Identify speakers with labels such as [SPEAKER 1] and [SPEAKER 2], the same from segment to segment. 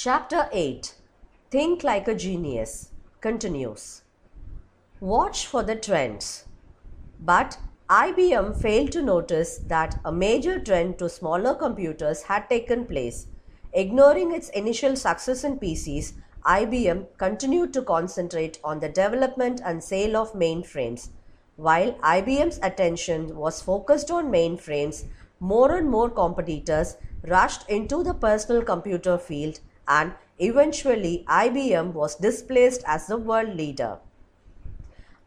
[SPEAKER 1] Chapter 8 Think Like a Genius continues. Watch for the trends. But IBM failed to notice that a major trend to smaller computers had taken place. Ignoring its initial success in PCs, IBM continued to concentrate on the development and sale of mainframes. While IBM's attention was focused on mainframes, more and more competitors rushed into the personal computer field and eventually IBM was displaced as the world leader.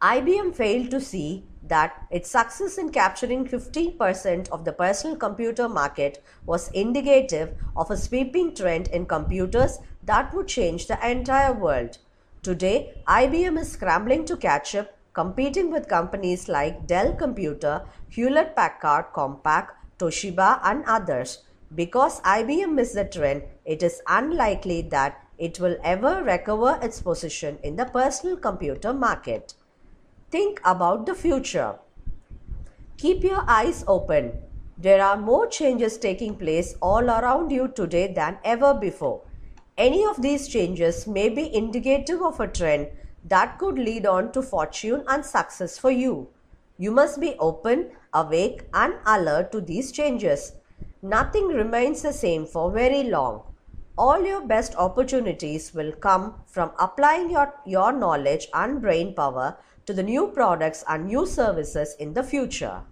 [SPEAKER 1] IBM failed to see that its success in capturing 15% of the personal computer market was indicative of a sweeping trend in computers that would change the entire world. Today, IBM is scrambling to catch up, competing with companies like Dell Computer, Hewlett Packard Compaq, Toshiba, and others. Because IBM missed the trend, it is unlikely that it will ever recover its position in the personal computer market. Think about the future. Keep your eyes open. There are more changes taking place all around you today than ever before. Any of these changes may be indicative of a trend that could lead on to fortune and success for you. You must be open, awake, and alert to these changes. Nothing remains the same for very long. All your best opportunities will come from applying your, your knowledge and brain power to the new products and new services in the future.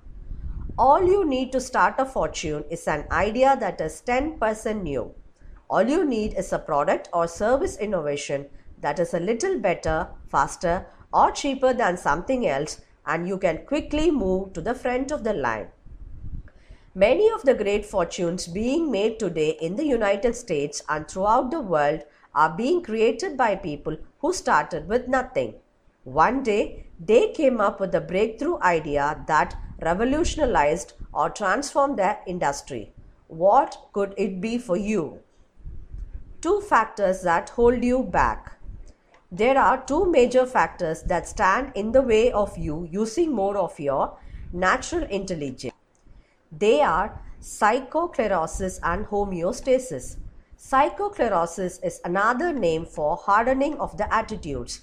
[SPEAKER 1] All you need to start a fortune is an idea that is 10% new. All you need is a product or service innovation that is a little better, faster, or cheaper than something else, and you can quickly move to the front of the line. Many of the great fortunes being made today in the United States and throughout the world are being created by people who started with nothing. One day, they came up with a breakthrough idea that revolutionized or transformed their industry. What could it be for you? Two factors that hold you back. There are two major factors that stand in the way of you using more of your natural intelligence. They are psychosclerosis and homeostasis. Psychosclerosis is another name for hardening of the attitudes.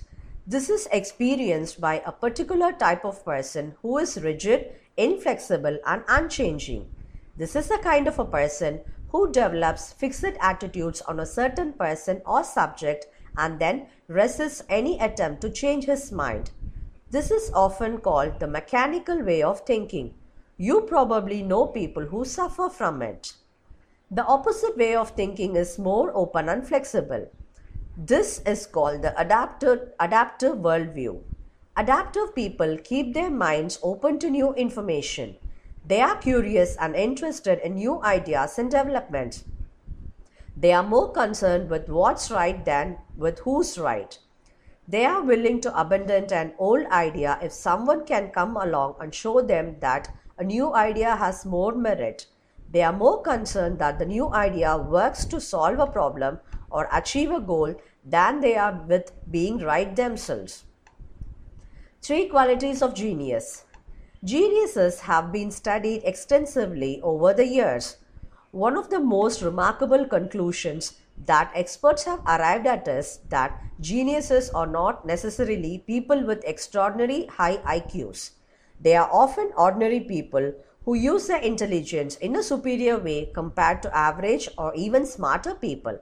[SPEAKER 1] This is experienced by a particular type of person who is rigid, inflexible, and unchanging. This is the kind of a person who develops fixed attitudes on a certain person or subject and then resists any attempt to change his mind. This is often called the mechanical way of thinking. You probably know people who suffer from it. The opposite way of thinking is more open and flexible. This is called the adaptive, adaptive worldview. Adaptive people keep their minds open to new information. They are curious and interested in new ideas and developments. They are more concerned with what's right than with who's right. They are willing to abandon an old idea if someone can come along and show them that a new idea has more merit. They are more concerned that the new idea works to solve a problem or achieve a goal than they are with being right themselves. Three qualities of genius. Geniuses have been studied extensively over the years. One of the most remarkable conclusions that experts have arrived at is that geniuses are not necessarily people with extraordinary high IQs. They are often ordinary people who use their intelligence in a superior way compared to average or even smarter people.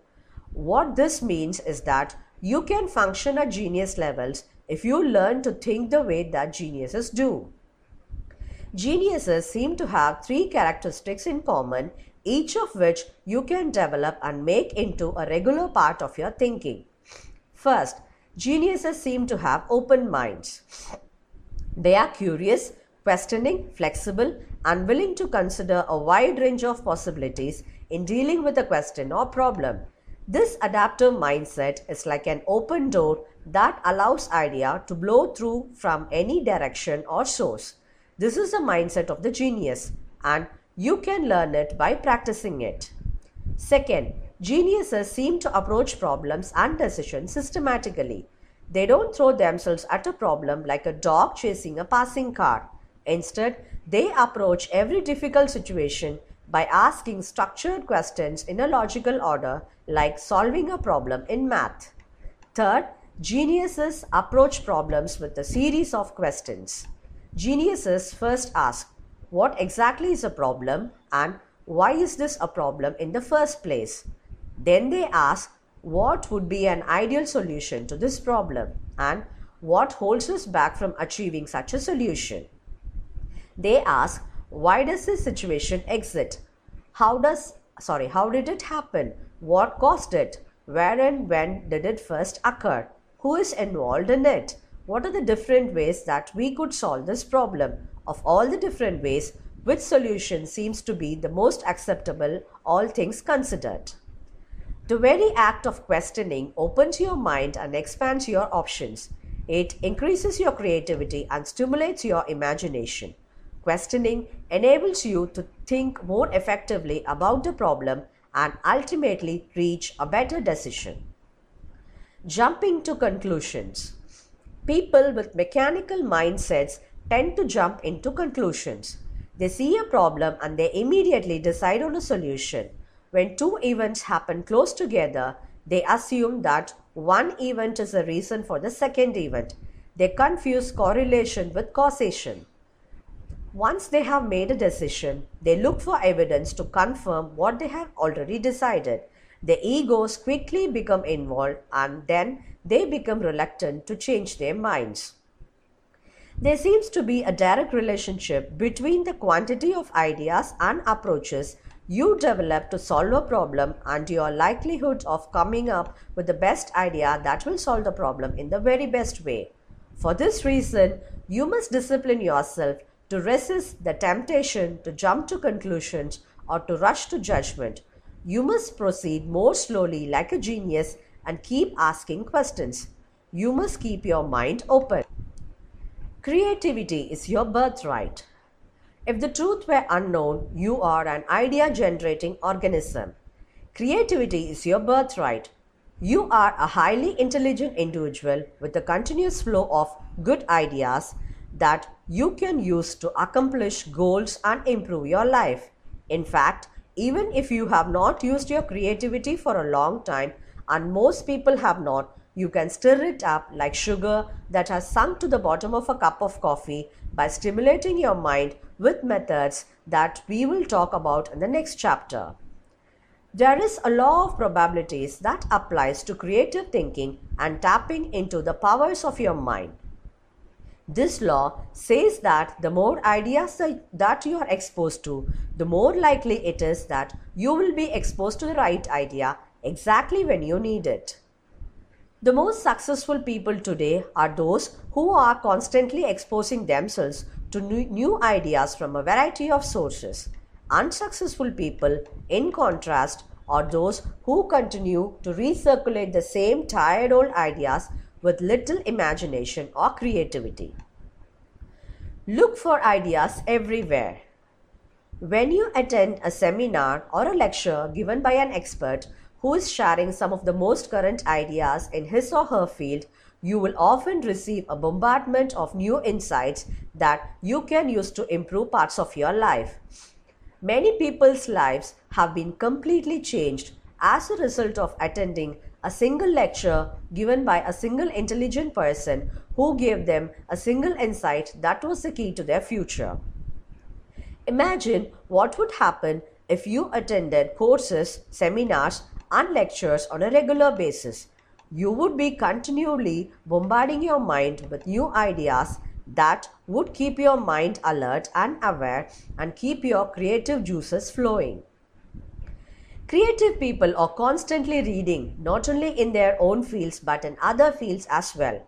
[SPEAKER 1] What this means is that you can function at genius levels if you learn to think the way that geniuses do. Geniuses seem to have three characteristics in common, each of which you can develop and make into a regular part of your thinking. First, geniuses seem to have open minds. They are curious, questioning, flexible, and willing to consider a wide range of possibilities in dealing with a question or problem. This adaptive mindset is like an open door that allows idea to blow through from any direction or source. This is the mindset of the genius and you can learn it by practicing it. Second, geniuses seem to approach problems and decisions systematically. They don't throw themselves at a problem like a dog chasing a passing car. Instead, they approach every difficult situation by asking structured questions in a logical order like solving a problem in math. Third, geniuses approach problems with a series of questions. Geniuses first ask, what exactly is a problem and why is this a problem in the first place? Then they ask, what would be an ideal solution to this problem and what holds us back from achieving such a solution? They ask, why does this situation exist? How does, sorry, how did it happen? What caused it? Where and when did it first occur? Who is involved in it? What are the different ways that we could solve this problem? Of all the different ways, which solution seems to be the most acceptable, all things considered? The very act of questioning opens your mind and expands your options. It increases your creativity and stimulates your imagination. Questioning enables you to think more effectively about the problem and ultimately reach a better decision. Jumping to conclusions. People with mechanical mindsets tend to jump into conclusions. They see a problem and they immediately decide on a solution. When two events happen close together, they assume that one event is a reason for the second event. They confuse correlation with causation. Once they have made a decision, they look for evidence to confirm what they have already decided. The egos quickly become involved and then they become reluctant to change their minds. There seems to be a direct relationship between the quantity of ideas and approaches you develop to solve a problem and your likelihood of coming up with the best idea that will solve the problem in the very best way. For this reason, you must discipline yourself to resist the temptation to jump to conclusions or to rush to judgment. You must proceed more slowly like a genius and keep asking questions. You must keep your mind open. Creativity is your birthright. If the truth were unknown, you are an idea generating organism. Creativity is your birthright. You are a highly intelligent individual with a continuous flow of good ideas that you can use to accomplish goals and improve your life. In fact, even if you have not used your creativity for a long time, and most people have not, you can stir it up like sugar that has sunk to the bottom of a cup of coffee by stimulating your mind with methods that we will talk about in the next chapter. There is a law of probabilities that applies to creative thinking and tapping into the powers of your mind. This law says that the more ideas that you are exposed to, the more likely it is that you will be exposed to the right idea exactly when you need it. The most successful people today are those who are constantly exposing themselves to new ideas from a variety of sources. Unsuccessful people, in contrast, are those who continue to recirculate the same tired old ideas with little imagination or creativity. Look for ideas everywhere. When you attend a seminar or a lecture given by an expert who is sharing some of the most current ideas in his or her field, you will often receive a bombardment of new insights that you can use to improve parts of your life. Many people's lives have been completely changed as a result of attending a single lecture given by a single intelligent person who gave them a single insight that was the key to their future. Imagine what would happen if you attended courses, seminars, and lectures on a regular basis. You would be continually bombarding your mind with new ideas that would keep your mind alert and aware and keep your creative juices flowing. Creative people are constantly reading, not only in their own fields but in other fields as well.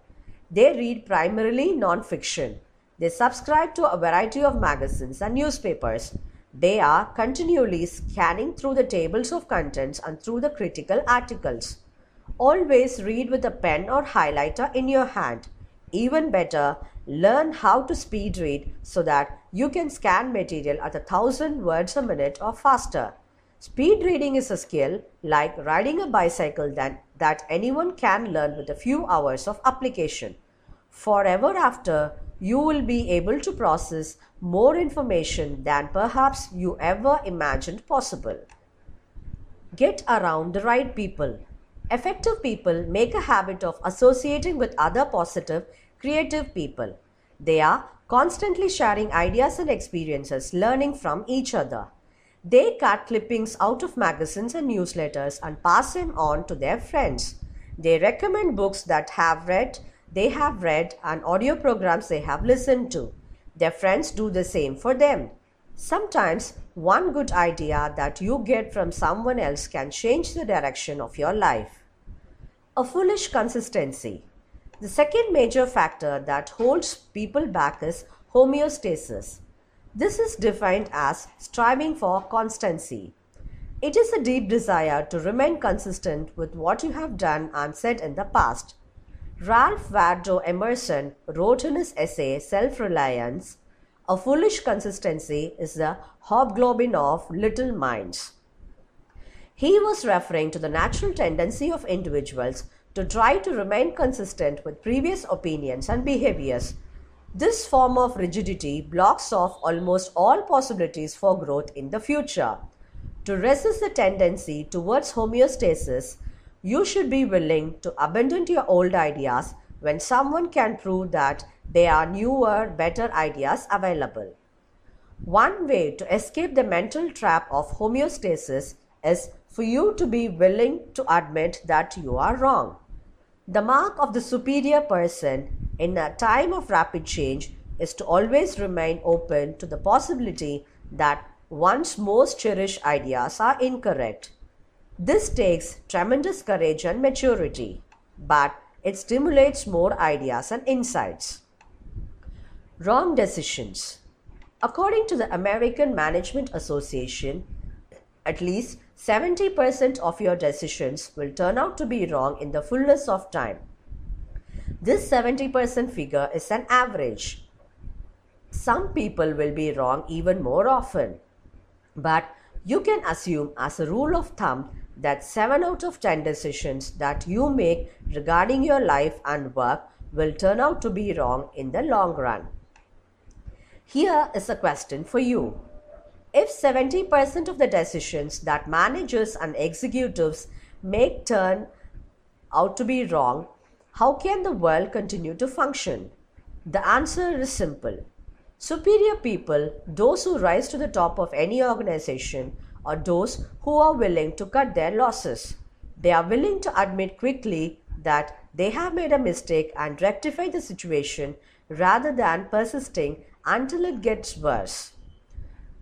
[SPEAKER 1] They read primarily non-fiction. They subscribe to a variety of magazines and newspapers. They are continually scanning through the tables of contents and through the critical articles. Always read with a pen or highlighter in your hand. Even better, learn how to speed read so that you can scan material at a thousand words a minute or faster. Speed reading is a skill like riding a bicycle that, that anyone can learn with a few hours of application. Forever after, you will be able to process more information than perhaps you ever imagined possible. Get around the right people. Effective people make a habit of associating with other positive, creative people. They are constantly sharing ideas and experiences, learning from each other. They cut clippings out of magazines and newsletters and pass them on to their friends. They recommend books that have read, they have read and audio programs they have listened to. Their friends do the same for them. Sometimes one good idea that you get from someone else can change the direction of your life. A foolish consistency. The second major factor that holds people back is homeostasis. This is defined as striving for constancy. It is a deep desire to remain consistent with what you have done and said in the past. Ralph Waldo Emerson wrote in his essay Self Reliance A foolish consistency is the hobgoblin of little minds. He was referring to the natural tendency of individuals to try to remain consistent with previous opinions and behaviors. This form of rigidity blocks off almost all possibilities for growth in the future. To resist the tendency towards homeostasis, you should be willing to abandon your old ideas when someone can prove that there are newer, better ideas available. One way to escape the mental trap of homeostasis is for you to be willing to admit that you are wrong. The mark of the superior person in a time of rapid change is to always remain open to the possibility that one's most cherished ideas are incorrect. This takes tremendous courage and maturity, but it stimulates more ideas and insights. Wrong decisions. According to the American Management Association, at least 70% of your decisions will turn out to be wrong in the fullness of time. This 70% figure is an average. Some people will be wrong even more often. But you can assume as a rule of thumb that 7 out of 10 decisions that you make regarding your life and work will turn out to be wrong in the long run. Here is a question for you. If 70% of the decisions that managers and executives make turn out to be wrong, how can the world continue to function? The answer is simple. Superior people, those who rise to the top of any organization, are those who are willing to cut their losses. They are willing to admit quickly that they have made a mistake and rectify the situation rather than persisting until it gets worse.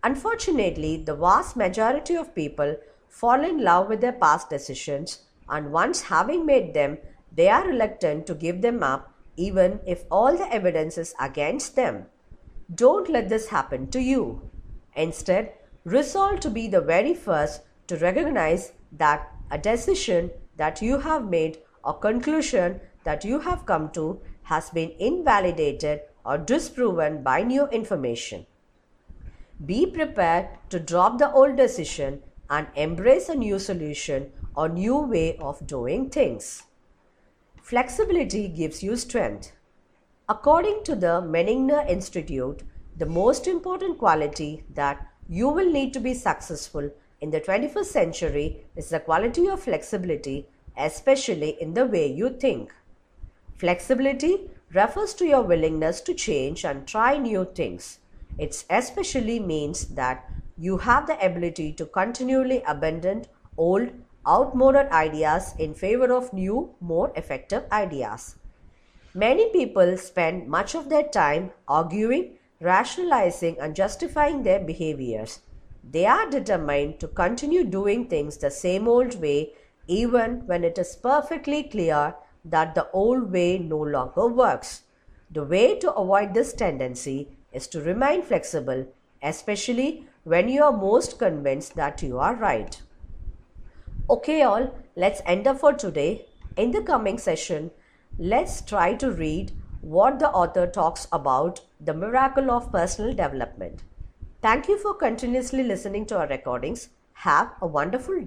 [SPEAKER 1] Unfortunately, the vast majority of people fall in love with their past decisions, and once having made them, they are reluctant to give them up even if all the evidence is against them. Don't let this happen to you. Instead, resolve to be the very first to recognize that a decision that you have made or conclusion that you have come to has been invalidated or disproven by new information. Be prepared to drop the old decision and embrace a new solution or new way of doing things. Flexibility gives you strength. According to the Menninger Institute, the most important quality that you will need to be successful in the 21st century is the quality of flexibility, especially in the way you think. Flexibility refers to your willingness to change and try new things. It especially means that you have the ability to continually abandon old, outmoded ideas in favor of new, more effective ideas. Many people spend much of their time arguing, rationalizing, and justifying their behaviors. They are determined to continue doing things the same old way even when it is perfectly clear that the old way no longer works. The way to avoid this tendency is to remain flexible, especially when you are most convinced that you are right. Okay, all, let's end up for today. In the coming session, let's try to read what the author talks about the miracle of personal development. Thank you for continuously listening to our recordings. Have a wonderful day.